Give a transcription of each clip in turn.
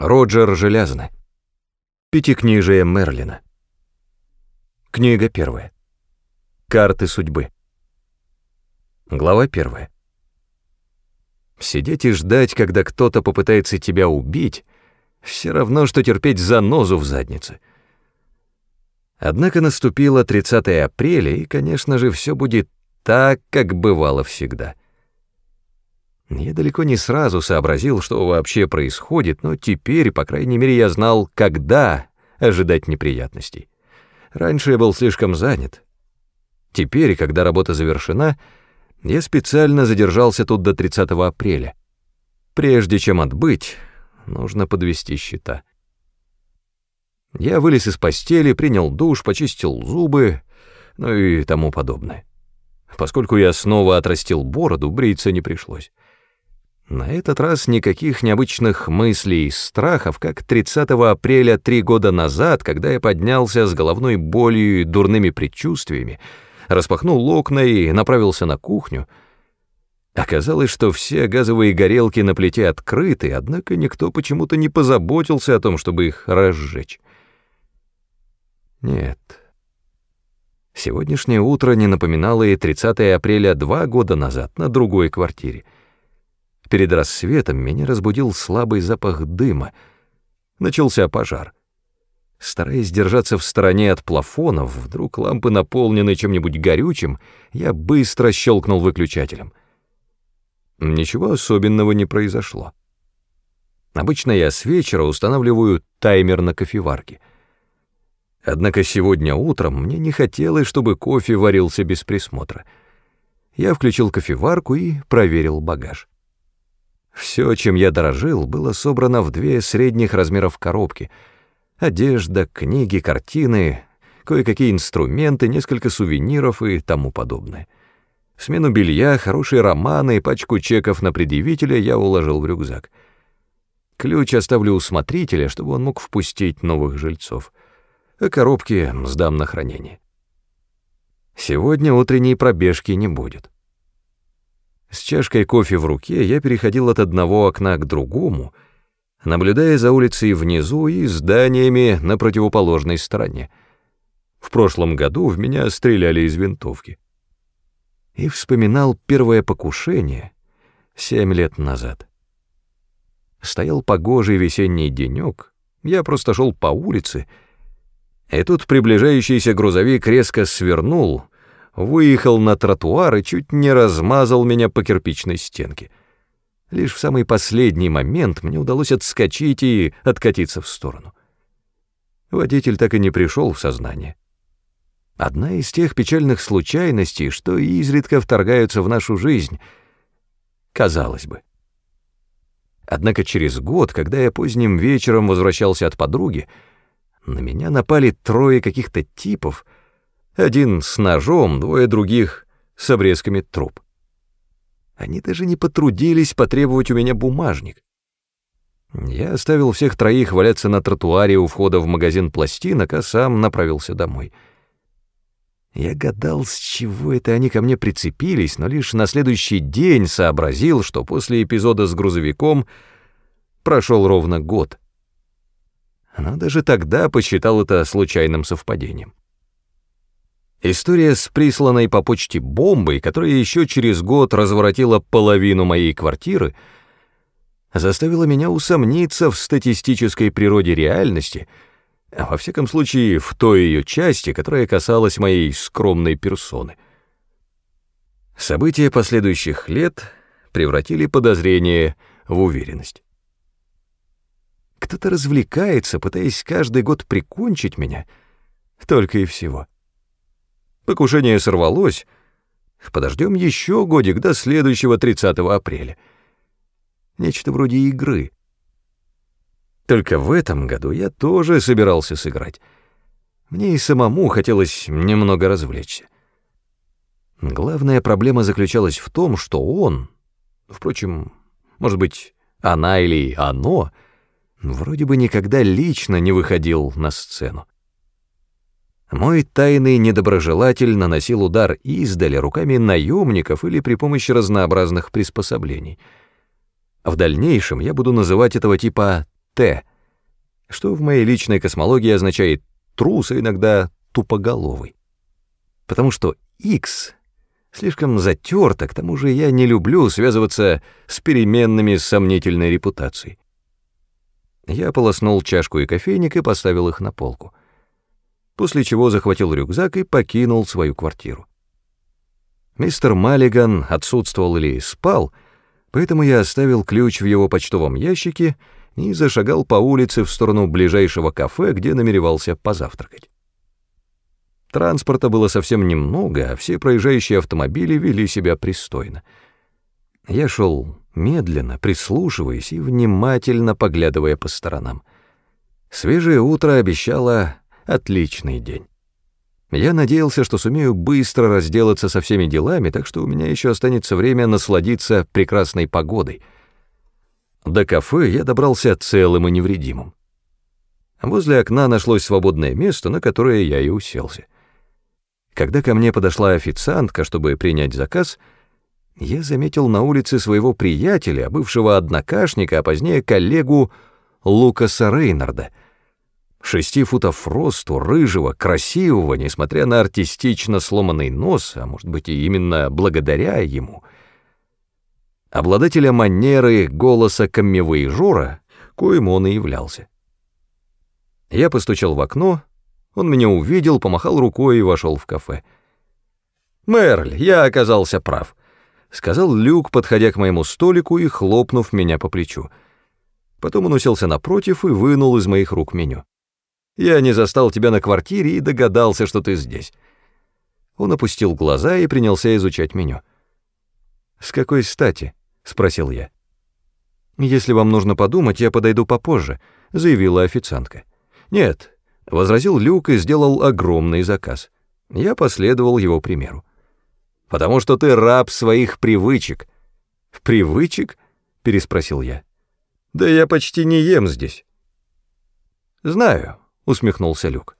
Роджер Желязный. Пятикнижие Мерлина. Книга первая. Карты судьбы. Глава первая. Сидеть и ждать, когда кто-то попытается тебя убить, все равно, что терпеть занозу в заднице. Однако наступило 30 апреля, и, конечно же, все будет так, как бывало всегда. Я далеко не сразу сообразил, что вообще происходит, но теперь, по крайней мере, я знал, когда ожидать неприятностей. Раньше я был слишком занят. Теперь, когда работа завершена, я специально задержался тут до 30 апреля. Прежде чем отбыть, нужно подвести счета. Я вылез из постели, принял душ, почистил зубы, ну и тому подобное. Поскольку я снова отрастил бороду, бриться не пришлось. На этот раз никаких необычных мыслей и страхов, как 30 апреля три года назад, когда я поднялся с головной болью и дурными предчувствиями, распахнул окна и направился на кухню. Оказалось, что все газовые горелки на плите открыты, однако никто почему-то не позаботился о том, чтобы их разжечь. Нет. Сегодняшнее утро не напоминало и 30 апреля два года назад на другой квартире — Перед рассветом меня разбудил слабый запах дыма. Начался пожар. Стараясь держаться в стороне от плафонов, вдруг лампы наполнены чем-нибудь горючим, я быстро щелкнул выключателем. Ничего особенного не произошло. Обычно я с вечера устанавливаю таймер на кофеварке. Однако сегодня утром мне не хотелось, чтобы кофе варился без присмотра. Я включил кофеварку и проверил багаж. Все, чем я дорожил, было собрано в две средних размеров коробки. Одежда, книги, картины, кое-какие инструменты, несколько сувениров и тому подобное. Смену белья, хорошие романы и пачку чеков на предъявителя я уложил в рюкзак. Ключ оставлю у смотрителя, чтобы он мог впустить новых жильцов. А коробки сдам на хранение. Сегодня утренней пробежки не будет. С чашкой кофе в руке я переходил от одного окна к другому, наблюдая за улицей внизу и зданиями на противоположной стороне. В прошлом году в меня стреляли из винтовки. И вспоминал первое покушение семь лет назад. Стоял погожий весенний денек, я просто шел по улице, и тут приближающийся грузовик резко свернул, выехал на тротуар и чуть не размазал меня по кирпичной стенке. Лишь в самый последний момент мне удалось отскочить и откатиться в сторону. Водитель так и не пришел в сознание. Одна из тех печальных случайностей, что изредка вторгаются в нашу жизнь, казалось бы. Однако через год, когда я поздним вечером возвращался от подруги, на меня напали трое каких-то типов — один с ножом, двое других с обрезками труб. Они даже не потрудились потребовать у меня бумажник. Я оставил всех троих валяться на тротуаре у входа в магазин пластинок, а сам направился домой. Я гадал, с чего это они ко мне прицепились, но лишь на следующий день сообразил, что после эпизода с грузовиком прошел ровно год. Но даже тогда посчитал это случайным совпадением. История с присланной по почте бомбой, которая еще через год разворотила половину моей квартиры, заставила меня усомниться в статистической природе реальности, во всяком случае в той ее части, которая касалась моей скромной персоны. События последующих лет превратили подозрение в уверенность. Кто-то развлекается, пытаясь каждый год прикончить меня, только и всего. Покушение сорвалось. Подождем еще годик до следующего 30 апреля. Нечто вроде игры. Только в этом году я тоже собирался сыграть. Мне и самому хотелось немного развлечься. Главная проблема заключалась в том, что он, впрочем, может быть, она или оно, вроде бы никогда лично не выходил на сцену. Мой тайный недоброжелатель наносил удар издали руками наемников или при помощи разнообразных приспособлений. В дальнейшем я буду называть этого типа «Т», что в моей личной космологии означает трус, а иногда тупоголовый. Потому что X слишком затерто, к тому же я не люблю связываться с переменными с сомнительной репутацией. Я полоснул чашку и кофейник и поставил их на полку. После чего захватил рюкзак и покинул свою квартиру. Мистер Маллиган отсутствовал или спал, поэтому я оставил ключ в его почтовом ящике и зашагал по улице в сторону ближайшего кафе, где намеревался позавтракать. Транспорта было совсем немного, а все проезжающие автомобили вели себя пристойно. Я шел медленно, прислушиваясь и внимательно поглядывая по сторонам. Свежее утро обещало отличный день. Я надеялся, что сумею быстро разделаться со всеми делами, так что у меня еще останется время насладиться прекрасной погодой. До кафе я добрался целым и невредимым. Возле окна нашлось свободное место, на которое я и уселся. Когда ко мне подошла официантка, чтобы принять заказ, я заметил на улице своего приятеля, бывшего однокашника, а позднее коллегу Лукаса Рейнарда. Шести футов росту, рыжего, красивого, несмотря на артистично сломанный нос, а может быть и именно благодаря ему. Обладателя манеры голоса камевоежора, коим он и являлся. Я постучал в окно, он меня увидел, помахал рукой и вошел в кафе. «Мерль, я оказался прав», — сказал Люк, подходя к моему столику и хлопнув меня по плечу. Потом он уселся напротив и вынул из моих рук меню. «Я не застал тебя на квартире и догадался, что ты здесь». Он опустил глаза и принялся изучать меню. «С какой стати?» — спросил я. «Если вам нужно подумать, я подойду попозже», — заявила официантка. «Нет, — возразил Люк и сделал огромный заказ. Я последовал его примеру. «Потому что ты раб своих привычек». «Привычек?» — переспросил я. «Да я почти не ем здесь». «Знаю», — усмехнулся Люк.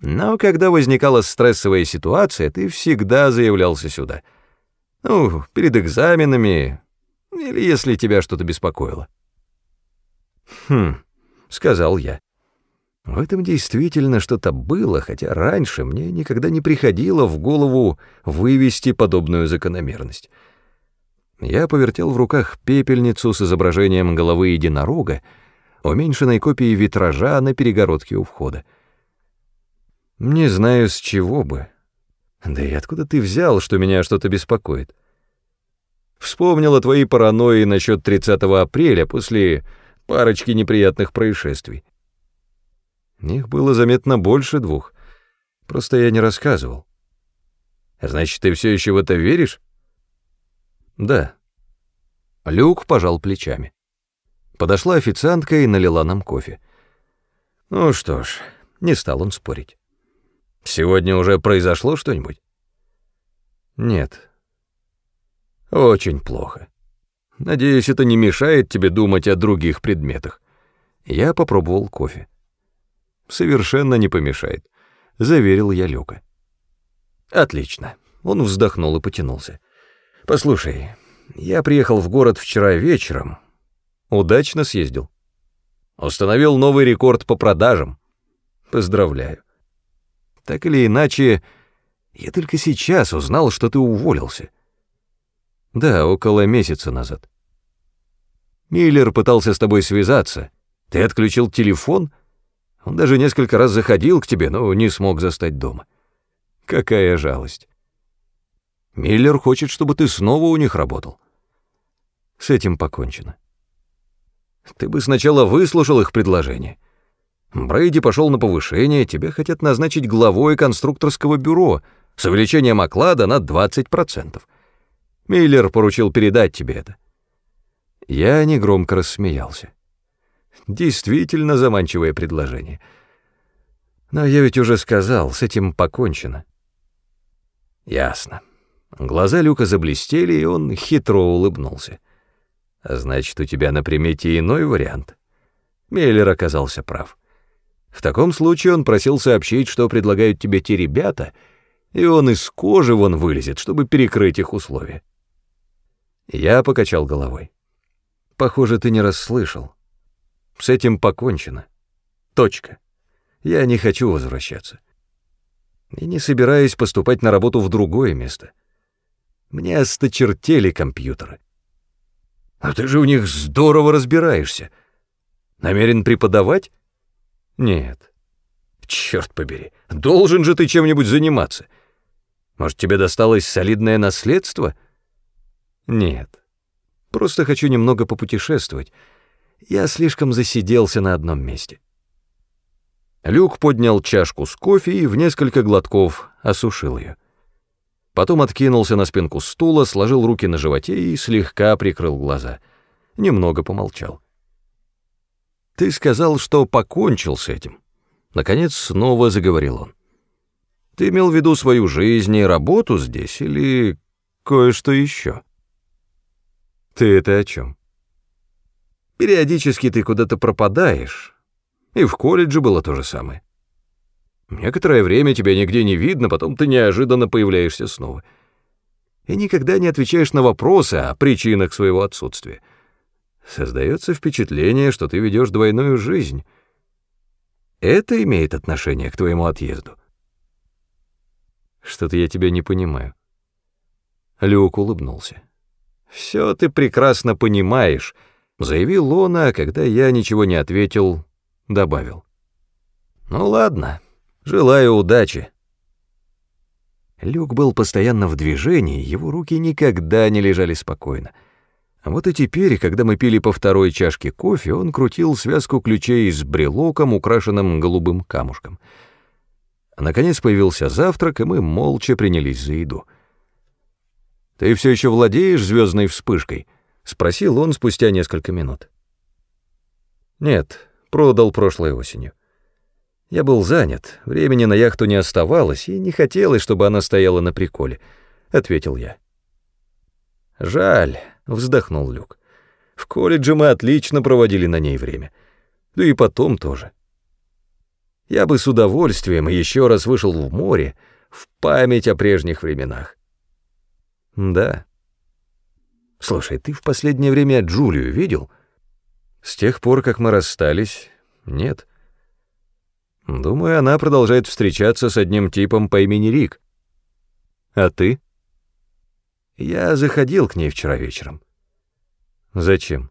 «Но когда возникала стрессовая ситуация, ты всегда заявлялся сюда. Ну, перед экзаменами или если тебя что-то беспокоило». «Хм», — сказал я. В этом действительно что-то было, хотя раньше мне никогда не приходило в голову вывести подобную закономерность. Я повертел в руках пепельницу с изображением головы единорога, уменьшенной копией витража на перегородке у входа. Не знаю, с чего бы. Да и откуда ты взял, что меня что-то беспокоит? Вспомнил о твоей паранойи насчет 30 апреля после парочки неприятных происшествий. Их было заметно больше двух. Просто я не рассказывал. Значит, ты все еще в это веришь? Да. Люк пожал плечами. Подошла официантка и налила нам кофе. Ну что ж, не стал он спорить. Сегодня уже произошло что-нибудь? Нет. Очень плохо. Надеюсь, это не мешает тебе думать о других предметах. Я попробовал кофе совершенно не помешает», — заверил я Люка. «Отлично». Он вздохнул и потянулся. «Послушай, я приехал в город вчера вечером. Удачно съездил. Установил новый рекорд по продажам. Поздравляю. Так или иначе, я только сейчас узнал, что ты уволился. Да, около месяца назад. Миллер пытался с тобой связаться. Ты отключил телефон — он даже несколько раз заходил к тебе, но не смог застать дома. Какая жалость. Миллер хочет, чтобы ты снова у них работал. С этим покончено. Ты бы сначала выслушал их предложение. Брейди пошел на повышение, тебя хотят назначить главой конструкторского бюро с увеличением оклада на 20%. Миллер поручил передать тебе это. Я негромко рассмеялся. Действительно заманчивое предложение. Но я ведь уже сказал, с этим покончено. Ясно. Глаза Люка заблестели, и он хитро улыбнулся. А значит, у тебя на примете иной вариант. Мейлер оказался прав. В таком случае он просил сообщить, что предлагают тебе те ребята, и он из кожи вон вылезет, чтобы перекрыть их условия. Я покачал головой. Похоже, ты не расслышал. С этим покончено. Точка. Я не хочу возвращаться. И не собираюсь поступать на работу в другое место. Мне осточертели компьютеры. А ты же у них здорово разбираешься. Намерен преподавать? Нет. Черт побери, должен же ты чем-нибудь заниматься. Может, тебе досталось солидное наследство? Нет. Просто хочу немного попутешествовать. Я слишком засиделся на одном месте. Люк поднял чашку с кофе и в несколько глотков осушил ее. Потом откинулся на спинку стула, сложил руки на животе и слегка прикрыл глаза. Немного помолчал. «Ты сказал, что покончил с этим». Наконец снова заговорил он. «Ты имел в виду свою жизнь и работу здесь или кое-что еще?» «Ты это о чем?» «Периодически ты куда-то пропадаешь, и в колледже было то же самое. Некоторое время тебя нигде не видно, потом ты неожиданно появляешься снова. И никогда не отвечаешь на вопросы о причинах своего отсутствия. Создается впечатление, что ты ведешь двойную жизнь. Это имеет отношение к твоему отъезду. Что-то я тебя не понимаю. Люк улыбнулся. «Все ты прекрасно понимаешь», — заявил он, а когда я ничего не ответил, добавил. «Ну ладно, желаю удачи». Люк был постоянно в движении, его руки никогда не лежали спокойно. А вот и теперь, когда мы пили по второй чашке кофе, он крутил связку ключей с брелоком, украшенным голубым камушком. Наконец появился завтрак, и мы молча принялись за еду. «Ты все еще владеешь звездной вспышкой?» — спросил он спустя несколько минут. «Нет», Продал прошлой осенью. Я был занят, времени на яхту не оставалось, и не хотелось, чтобы она стояла на приколе, — ответил я. «Жаль», — вздохнул Люк. «В колледже мы отлично проводили на ней время. Да и потом тоже. Я бы с удовольствием еще раз вышел в море в память о прежних временах». «Да». «Слушай, ты в последнее время Джулию видел?» С тех пор, как мы расстались, нет. Думаю, она продолжает встречаться с одним типом по имени Рик. А ты? Я заходил к ней вчера вечером. Зачем?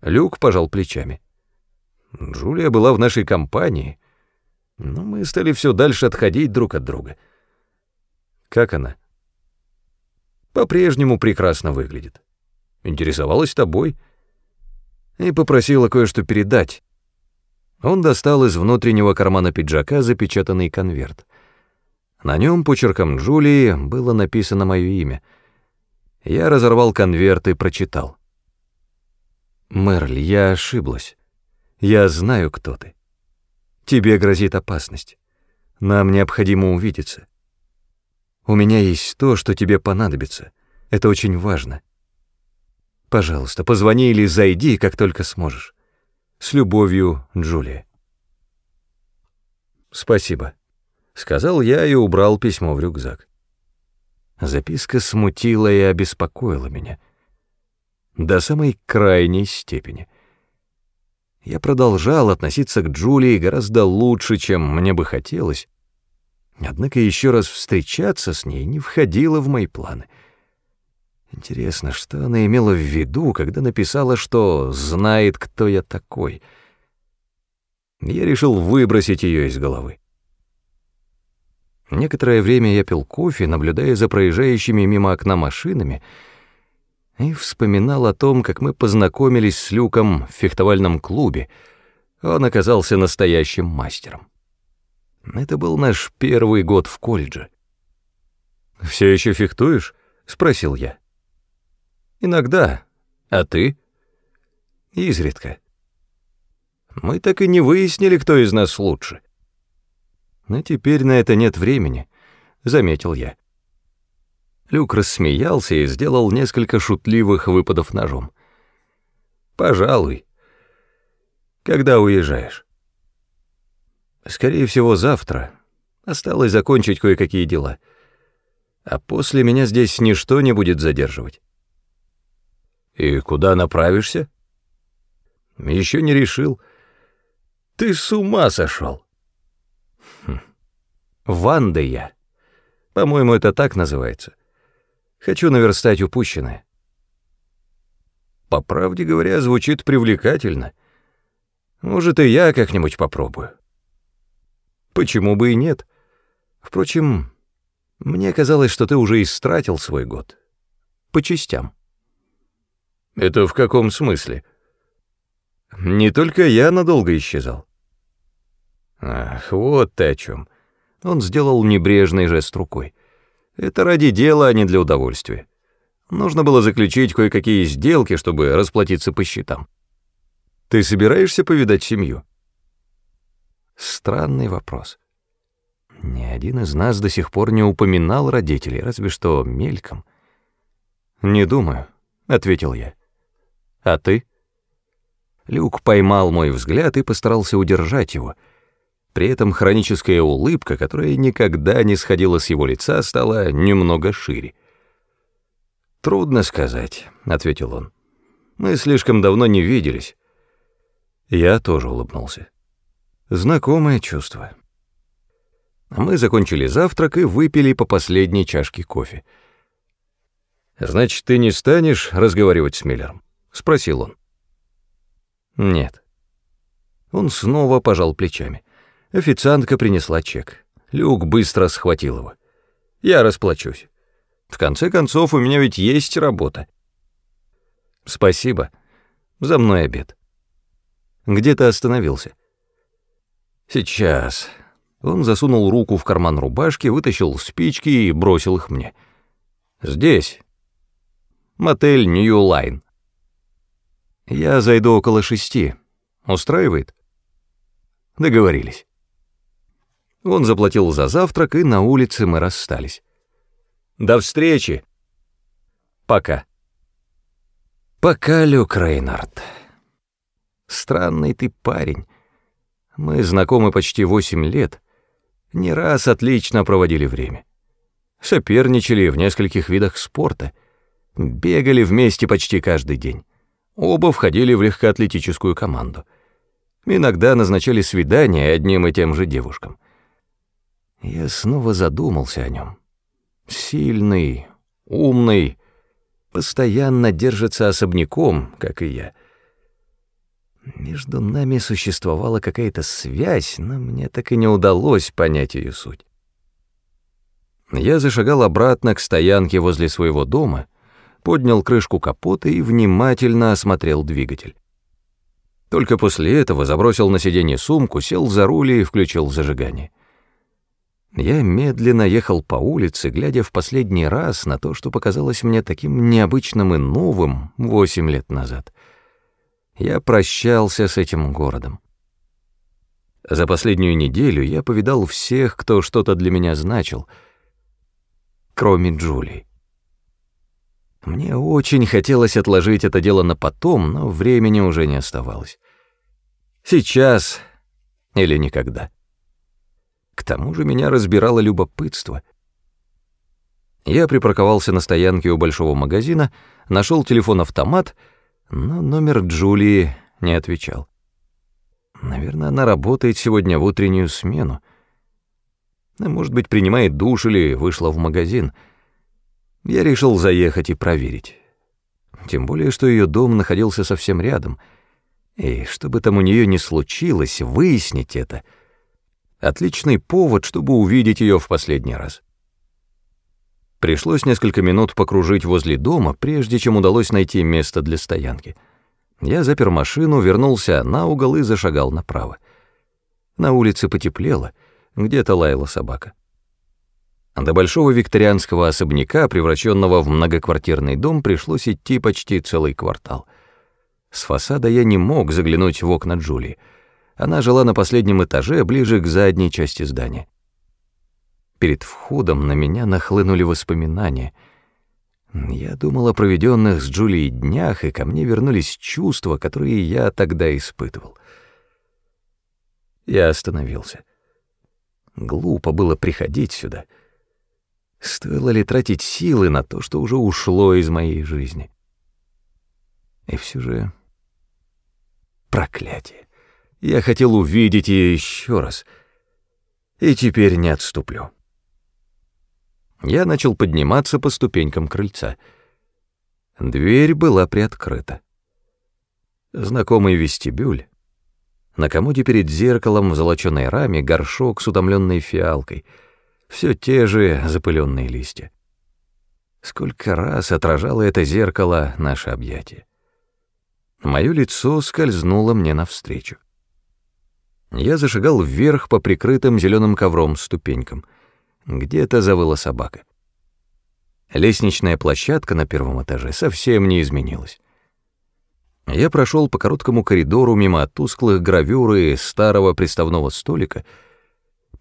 Люк пожал плечами. Джулия была в нашей компании, но мы стали все дальше отходить друг от друга. Как она? По-прежнему прекрасно выглядит. Интересовалась тобой — и попросила кое-что передать. Он достал из внутреннего кармана пиджака запечатанный конверт. На нем почерком Джулии было написано мое имя. Я разорвал конверт и прочитал. «Мерль, я ошиблась. Я знаю, кто ты. Тебе грозит опасность. Нам необходимо увидеться. У меня есть то, что тебе понадобится. Это очень важно. Пожалуйста, позвони или зайди, как только сможешь. С любовью, Джулия. Спасибо, сказал я и убрал письмо в рюкзак. Записка смутила и обеспокоила меня. До самой крайней степени. Я продолжал относиться к Джулии гораздо лучше, чем мне бы хотелось, однако еще раз встречаться с ней не входило в мои планы — Интересно, что она имела в виду, когда написала, что знает, кто я такой. Я решил выбросить ее из головы. Некоторое время я пил кофе, наблюдая за проезжающими мимо окна машинами, и вспоминал о том, как мы познакомились с Люком в фехтовальном клубе. Он оказался настоящим мастером. Это был наш первый год в колледже. «Все еще фехтуешь?» — спросил я. Иногда. А ты? Изредка. Мы так и не выяснили, кто из нас лучше. Но теперь на это нет времени, заметил я. Люк рассмеялся и сделал несколько шутливых выпадов ножом. Пожалуй. Когда уезжаешь? Скорее всего, завтра. Осталось закончить кое-какие дела. А после меня здесь ничто не будет задерживать. «И куда направишься?» «Еще не решил. Ты с ума сошел. Хм. Ванда я. По-моему, это так называется. Хочу наверстать упущенное. По правде говоря, звучит привлекательно. Может, и я как-нибудь попробую. Почему бы и нет? Впрочем, мне казалось, что ты уже истратил свой год. По частям. Это в каком смысле? Не только я надолго исчезал. Ах, вот ты о чем. Он сделал небрежный жест рукой. Это ради дела, а не для удовольствия. Нужно было заключить кое-какие сделки, чтобы расплатиться по счетам. Ты собираешься повидать семью? Странный вопрос. Ни один из нас до сих пор не упоминал родителей, разве что мельком. «Не думаю», — ответил я. «А ты?» Люк поймал мой взгляд и постарался удержать его. При этом хроническая улыбка, которая никогда не сходила с его лица, стала немного шире. «Трудно сказать», — ответил он. «Мы слишком давно не виделись». Я тоже улыбнулся. Знакомое чувство. Мы закончили завтрак и выпили по последней чашке кофе. «Значит, ты не станешь разговаривать с Миллером?» — спросил он. «Нет». Он снова пожал плечами. Официантка принесла чек. Люк быстро схватил его. «Я расплачусь. В конце концов, у меня ведь есть работа». «Спасибо. За мной обед». «Где ты остановился?» «Сейчас». Он засунул руку в карман рубашки, вытащил спички и бросил их мне. «Здесь. Мотель Нью Лайн. Я зайду около шести. Устраивает?» Договорились. Он заплатил за завтрак, и на улице мы расстались. «До встречи!» «Пока». «Пока, Люк Рейнард. Странный ты парень. Мы знакомы почти восемь лет, не раз отлично проводили время. Соперничали в нескольких видах спорта, бегали вместе почти каждый день. Оба входили в легкоатлетическую команду. Иногда назначали свидания одним и тем же девушкам. Я снова задумался о нем. Сильный, умный, постоянно держится особняком, как и я — между нами существовала какая-то связь, но мне так и не удалось понять ее суть. Я зашагал обратно к стоянке возле своего дома, поднял крышку капота и внимательно осмотрел двигатель. Только после этого забросил на сиденье сумку, сел за руль и включил зажигание. Я медленно ехал по улице, глядя в последний раз на то, что показалось мне таким необычным и новым восемь лет назад — я прощался с этим городом. За последнюю неделю я повидал всех, кто что-то для меня значил, кроме Джулии. Мне очень хотелось отложить это дело на потом, но времени уже не оставалось. Сейчас или никогда. К тому же меня разбирало любопытство. Я припарковался на стоянке у большого магазина, нашел телефон-автомат — но номер Джулии не отвечал. Наверное, она работает сегодня в утреннюю смену. Может быть, принимает душ или вышла в магазин. Я решил заехать и проверить. Тем более, что ее дом находился совсем рядом. И что бы там у нее ни случилось, выяснить это — отличный повод, чтобы увидеть ее в последний раз. Пришлось несколько минут покружить возле дома, прежде чем удалось найти место для стоянки. Я запер машину, вернулся на угол и зашагал направо. На улице потеплело, где-то лаяла собака. До большого викторианского особняка, превращенного в многоквартирный дом, пришлось идти почти целый квартал. С фасада я не мог заглянуть в окна Джулии. Она жила на последнем этаже, ближе к задней части здания. Перед входом на меня нахлынули воспоминания. Я думал о проведенных с Джулией днях, и ко мне вернулись чувства, которые я тогда испытывал. Я остановился. Глупо было приходить сюда. Стоило ли тратить силы на то, что уже ушло из моей жизни? И все же... Проклятие. Я хотел увидеть ее еще раз, и теперь не отступлю. Я начал подниматься по ступенькам крыльца. Дверь была приоткрыта. Знакомый вестибюль. На комоде перед зеркалом в золоченой раме горшок с утомленной фиалкой. Все те же запыленные листья. Сколько раз отражало это зеркало наше объятие. Мое лицо скользнуло мне навстречу. Я зашагал вверх по прикрытым зеленым ковром ступенькам. Где-то завыла собака. Лестничная площадка на первом этаже совсем не изменилась. Я прошел по короткому коридору мимо тусклых гравюр и старого приставного столика,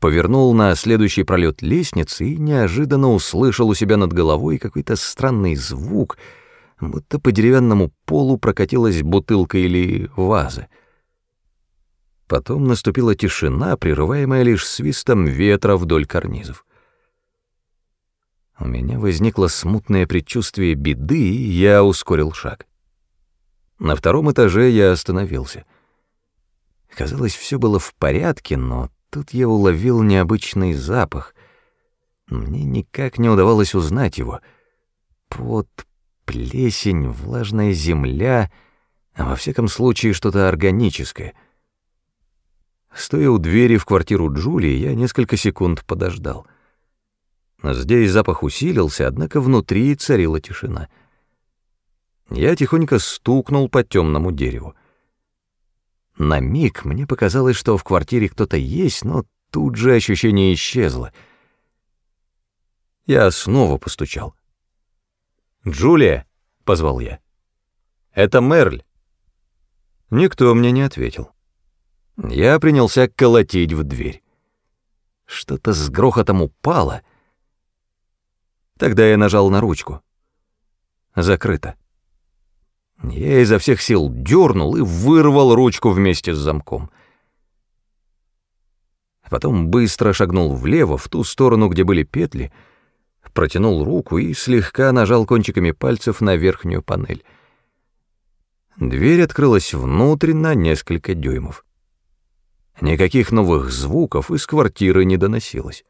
повернул на следующий пролет лестницы и неожиданно услышал у себя над головой какой-то странный звук, будто по деревянному полу прокатилась бутылка или ваза. Потом наступила тишина, прерываемая лишь свистом ветра вдоль карнизов. У меня возникло смутное предчувствие беды, и я ускорил шаг. На втором этаже я остановился. Казалось, все было в порядке, но тут я уловил необычный запах. Мне никак не удавалось узнать его. Пот, плесень, влажная земля, а во всяком случае что-то органическое. Стоя у двери в квартиру Джулии, я несколько секунд подождал. Здесь запах усилился, однако внутри царила тишина — я тихонько стукнул по темному дереву. На миг мне показалось, что в квартире кто-то есть, но тут же ощущение исчезло. Я снова постучал. «Джулия!» — позвал я. «Это Мерль!» Никто мне не ответил. Я принялся колотить в дверь. Что-то с грохотом упало. Тогда я нажал на ручку. Закрыто. Я изо всех сил дернул и вырвал ручку вместе с замком. Потом быстро шагнул влево, в ту сторону, где были петли, протянул руку и слегка нажал кончиками пальцев на верхнюю панель. Дверь открылась внутрь на несколько дюймов. Никаких новых звуков из квартиры не доносилось.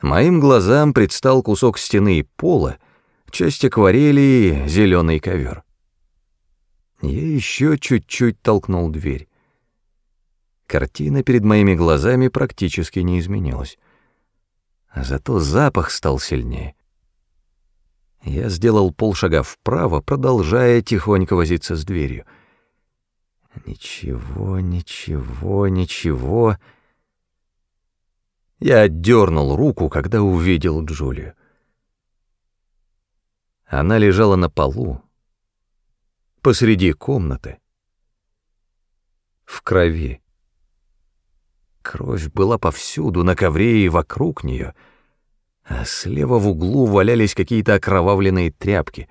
Моим глазам предстал кусок стены и пола, часть акварели и зеленый ковер. Я еще чуть-чуть толкнул дверь. Картина перед моими глазами практически не изменилась. А зато запах стал сильнее. Я сделал полшага вправо, продолжая тихонько возиться с дверью. Ничего, ничего, ничего. Я отдернул руку, когда увидел Джулию. Она лежала на полу, посреди комнаты, в крови. Кровь была повсюду, на ковре и вокруг нее, а слева в углу валялись какие-то окровавленные тряпки.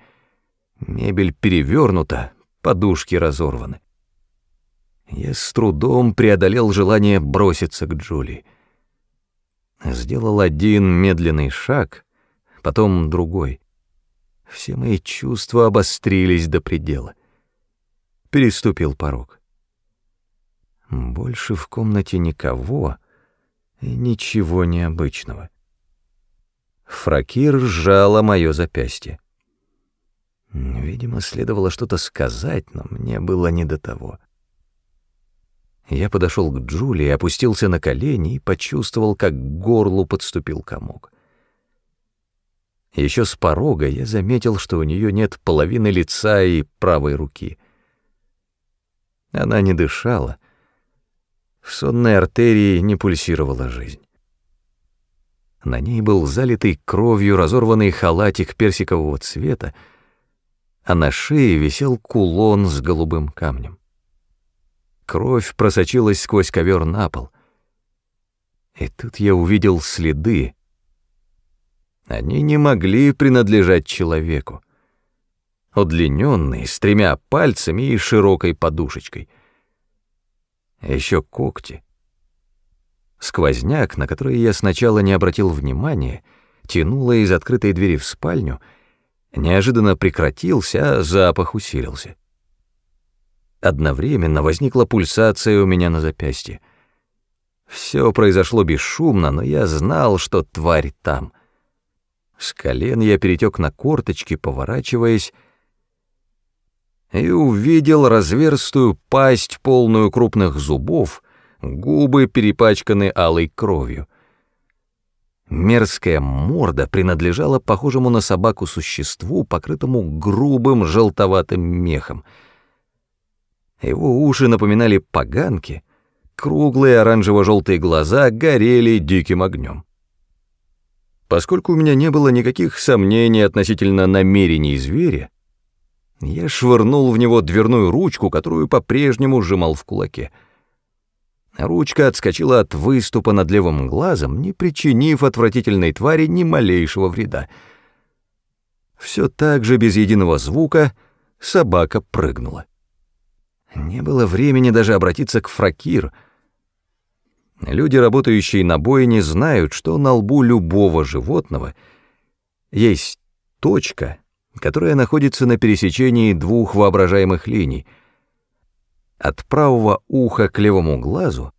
Мебель перевернута, подушки разорваны. Я с трудом преодолел желание броситься к Джулии. Сделал один медленный шаг, потом другой. Все мои чувства обострились до предела. Переступил порог. Больше в комнате никого и ничего необычного. Фракир сжала мое запястье. Видимо, следовало что-то сказать, но мне было не до того. Я подошел к Джулии, опустился на колени и почувствовал, как к горлу подступил комок. Еще с порога я заметил, что у нее нет половины лица и правой руки. Она не дышала. В сонной артерии не пульсировала жизнь. На ней был залитый кровью разорванный халатик персикового цвета, а на шее висел кулон с голубым камнем. Кровь просочилась сквозь ковер на пол. И тут я увидел следы, они не могли принадлежать человеку. Удлиненные, с тремя пальцами и широкой подушечкой. Еще когти. Сквозняк, на который я сначала не обратил внимания, тянуло из открытой двери в спальню, неожиданно прекратился, а запах усилился. Одновременно возникла пульсация у меня на запястье. Все произошло бесшумно, но я знал, что тварь там. С колен я перетек на корточки, поворачиваясь, и увидел разверстую пасть, полную крупных зубов, губы перепачканы алой кровью. Мерзкая морда принадлежала похожему на собаку существу, покрытому грубым желтоватым мехом. Его уши напоминали поганки, круглые оранжево-желтые глаза горели диким огнем. Поскольку у меня не было никаких сомнений относительно намерений зверя, я швырнул в него дверную ручку, которую по-прежнему сжимал в кулаке. Ручка отскочила от выступа над левым глазом, не причинив отвратительной твари ни малейшего вреда. Все так же, без единого звука, собака прыгнула. Не было времени даже обратиться к фракир. Люди, работающие на бойне, знают, что на лбу любого животного есть точка — которая находится на пересечении двух воображаемых линий — от правого уха к левому глазу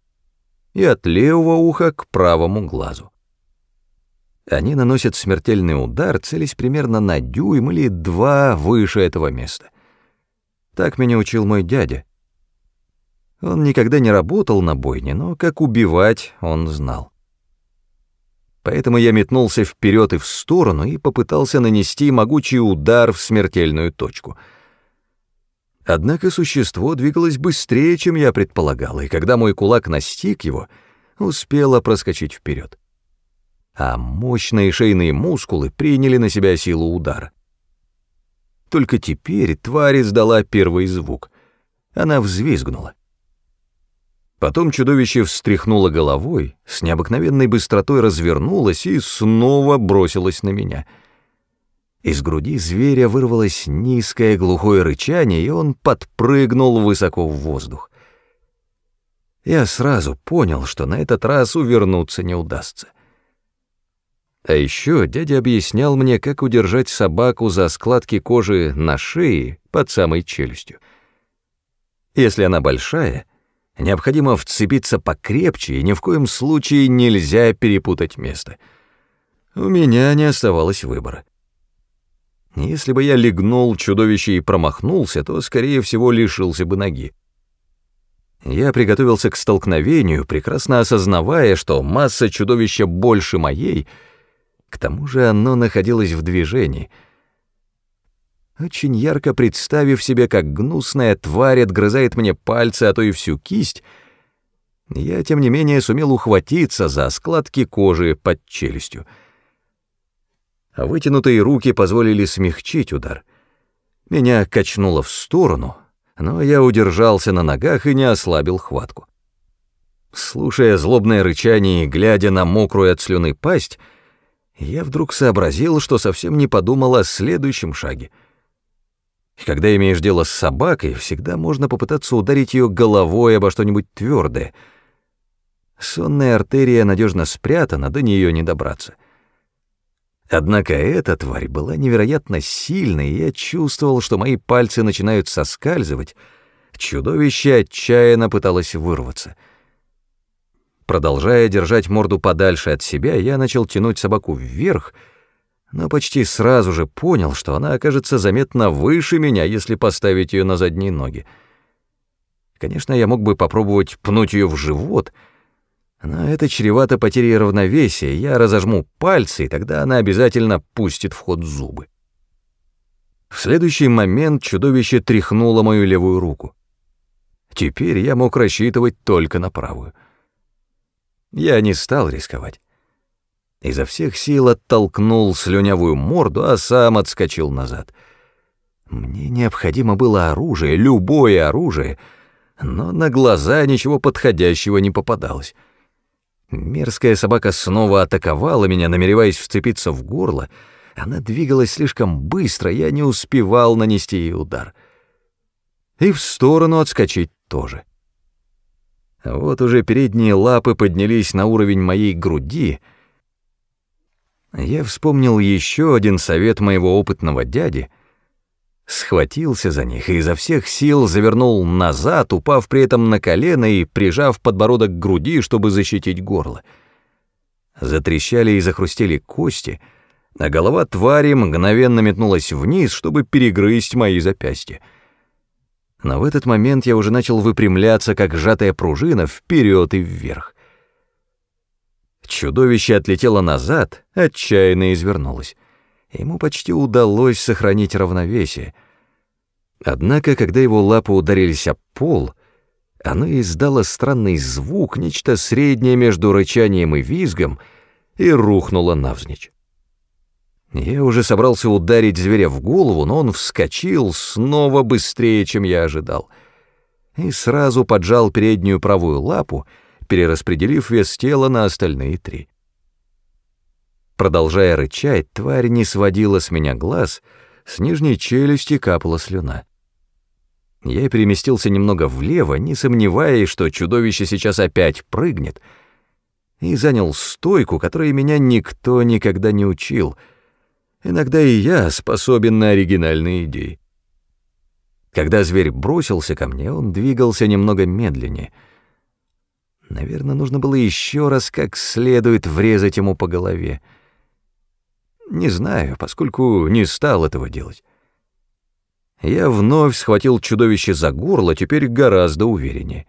и от левого уха к правому глазу. Они наносят смертельный удар, целясь примерно на дюйм или два выше этого места. Так меня учил мой дядя. Он никогда не работал на бойне, но как убивать он знал. Поэтому я метнулся вперед и в сторону и попытался нанести могучий удар в смертельную точку. Однако существо двигалось быстрее, чем я предполагал, и когда мой кулак настиг его, успело проскочить вперед. А мощные шейные мускулы приняли на себя силу удара. Только теперь тварь издала первый звук. Она взвизгнула. Потом чудовище встряхнуло головой, с необыкновенной быстротой развернулось и снова бросилось на меня. Из груди зверя вырвалось низкое глухое рычание, и он подпрыгнул высоко в воздух. Я сразу понял, что на этот раз увернуться не удастся. А еще дядя объяснял мне, как удержать собаку за складки кожи на шее под самой челюстью. Если она большая — Необходимо вцепиться покрепче, и ни в коем случае нельзя перепутать место. У меня не оставалось выбора. Если бы я легнул чудовище и промахнулся, то, скорее всего, лишился бы ноги. Я приготовился к столкновению, прекрасно осознавая, что масса чудовища больше моей, к тому же оно находилось в движении — очень ярко представив себе, как гнусная тварь отгрызает мне пальцы, а то и всю кисть, я, тем не менее, сумел ухватиться за складки кожи под челюстью. А вытянутые руки позволили смягчить удар. Меня качнуло в сторону, но я удержался на ногах и не ослабил хватку. Слушая злобное рычание и глядя на мокрую от слюны пасть, я вдруг сообразил, что совсем не подумал о следующем шаге — когда имеешь дело с собакой, всегда можно попытаться ударить ее головой обо что-нибудь твердое. Сонная артерия надежно спрятана, до нее не добраться. Однако эта тварь была невероятно сильной, и я чувствовал, что мои пальцы начинают соскальзывать. Чудовище отчаянно пыталось вырваться. Продолжая держать морду подальше от себя, я начал тянуть собаку вверх — но почти сразу же понял, что она окажется заметно выше меня, если поставить ее на задние ноги. Конечно, я мог бы попробовать пнуть ее в живот, но это чревато потерей равновесия, я разожму пальцы, и тогда она обязательно пустит в ход зубы. В следующий момент чудовище тряхнуло мою левую руку. Теперь я мог рассчитывать только на правую. Я не стал рисковать изо всех сил оттолкнул слюнявую морду, а сам отскочил назад. Мне необходимо было оружие, любое оружие, но на глаза ничего подходящего не попадалось. Мерзкая собака снова атаковала меня, намереваясь вцепиться в горло. Она двигалась слишком быстро, я не успевал нанести ей удар. И в сторону отскочить тоже. Вот уже передние лапы поднялись на уровень моей груди — я вспомнил еще один совет моего опытного дяди. Схватился за них и изо всех сил завернул назад, упав при этом на колено и прижав подбородок к груди, чтобы защитить горло. Затрещали и захрустели кости, а голова твари мгновенно метнулась вниз, чтобы перегрызть мои запястья. Но в этот момент я уже начал выпрямляться, как сжатая пружина, вперед и вверх. Чудовище отлетело назад, отчаянно извернулось. Ему почти удалось сохранить равновесие. Однако, когда его лапы ударились об пол, оно издало странный звук, нечто среднее между рычанием и визгом, и рухнуло навзничь. Я уже собрался ударить зверя в голову, но он вскочил снова быстрее, чем я ожидал, и сразу поджал переднюю правую лапу, перераспределив вес тела на остальные три. Продолжая рычать, тварь не сводила с меня глаз, с нижней челюсти капала слюна. Я переместился немного влево, не сомневаясь, что чудовище сейчас опять прыгнет, и занял стойку, которой меня никто никогда не учил. Иногда и я способен на оригинальные идеи. Когда зверь бросился ко мне, он двигался немного медленнее — Наверное, нужно было еще раз как следует врезать ему по голове. Не знаю, поскольку не стал этого делать. Я вновь схватил чудовище за горло, теперь гораздо увереннее.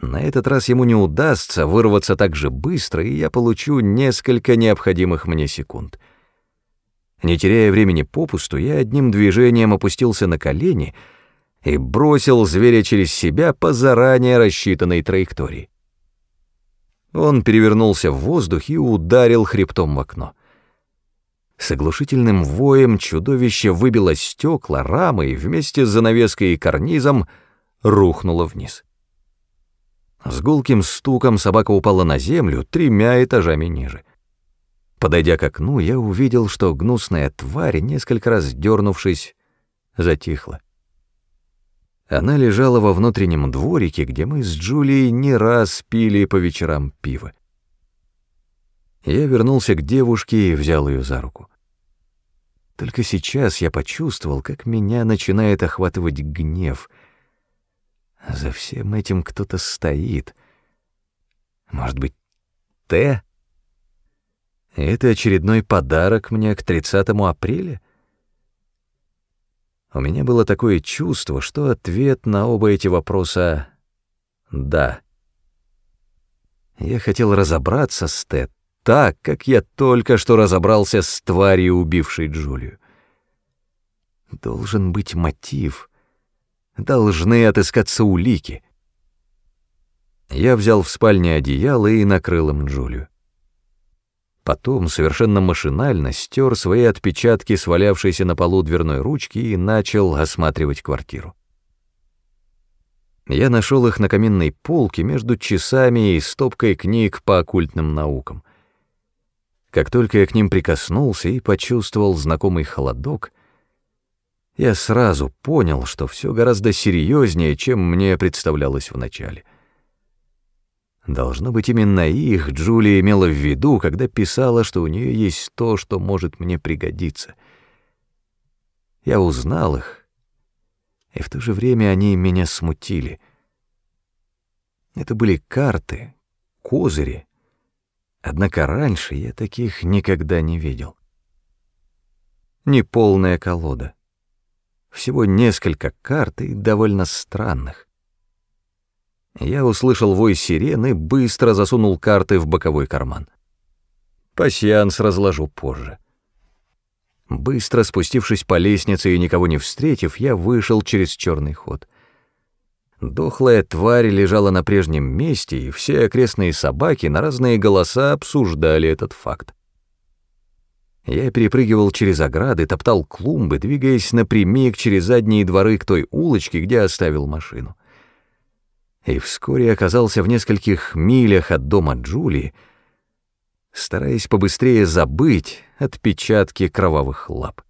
На этот раз ему не удастся вырваться так же быстро, и я получу несколько необходимых мне секунд. Не теряя времени попусту, я одним движением опустился на колени — и бросил зверя через себя по заранее рассчитанной траектории. Он перевернулся в воздух и ударил хребтом в окно. С оглушительным воем чудовище выбило стекла, рамы и вместе с занавеской и карнизом рухнуло вниз. С гулким стуком собака упала на землю тремя этажами ниже. Подойдя к окну, я увидел, что гнусная тварь, несколько раз дернувшись, затихла. Она лежала во внутреннем дворике, где мы с Джулией не раз пили по вечерам пиво. Я вернулся к девушке и взял ее за руку. Только сейчас я почувствовал, как меня начинает охватывать гнев. За всем этим кто-то стоит. Может быть, Т? Это очередной подарок мне к 30 апреля? У меня было такое чувство, что ответ на оба эти вопроса — да. Я хотел разобраться с Тед так, как я только что разобрался с тварью, убившей Джулию. Должен быть мотив. Должны отыскаться улики. Я взял в спальне одеяло и накрыл им Джулию. Потом совершенно машинально стер свои отпечатки, свалявшиеся на полу дверной ручки, и начал осматривать квартиру. Я нашел их на каминной полке между часами и стопкой книг по оккультным наукам. Как только я к ним прикоснулся и почувствовал знакомый холодок, я сразу понял, что все гораздо серьезнее, чем мне представлялось вначале. Должно быть, именно их Джулия имела в виду, когда писала, что у нее есть то, что может мне пригодиться. Я узнал их, и в то же время они меня смутили. Это были карты, козыри, однако раньше я таких никогда не видел. Неполная колода. Всего несколько карт и довольно странных. Я услышал вой сирены, быстро засунул карты в боковой карман. Пасьянс разложу позже. Быстро спустившись по лестнице и никого не встретив, я вышел через черный ход. Дохлая тварь лежала на прежнем месте, и все окрестные собаки на разные голоса обсуждали этот факт. Я перепрыгивал через ограды, топтал клумбы, двигаясь напрямик через задние дворы к той улочке, где оставил машину и вскоре оказался в нескольких милях от дома Джулии, стараясь побыстрее забыть отпечатки кровавых лап.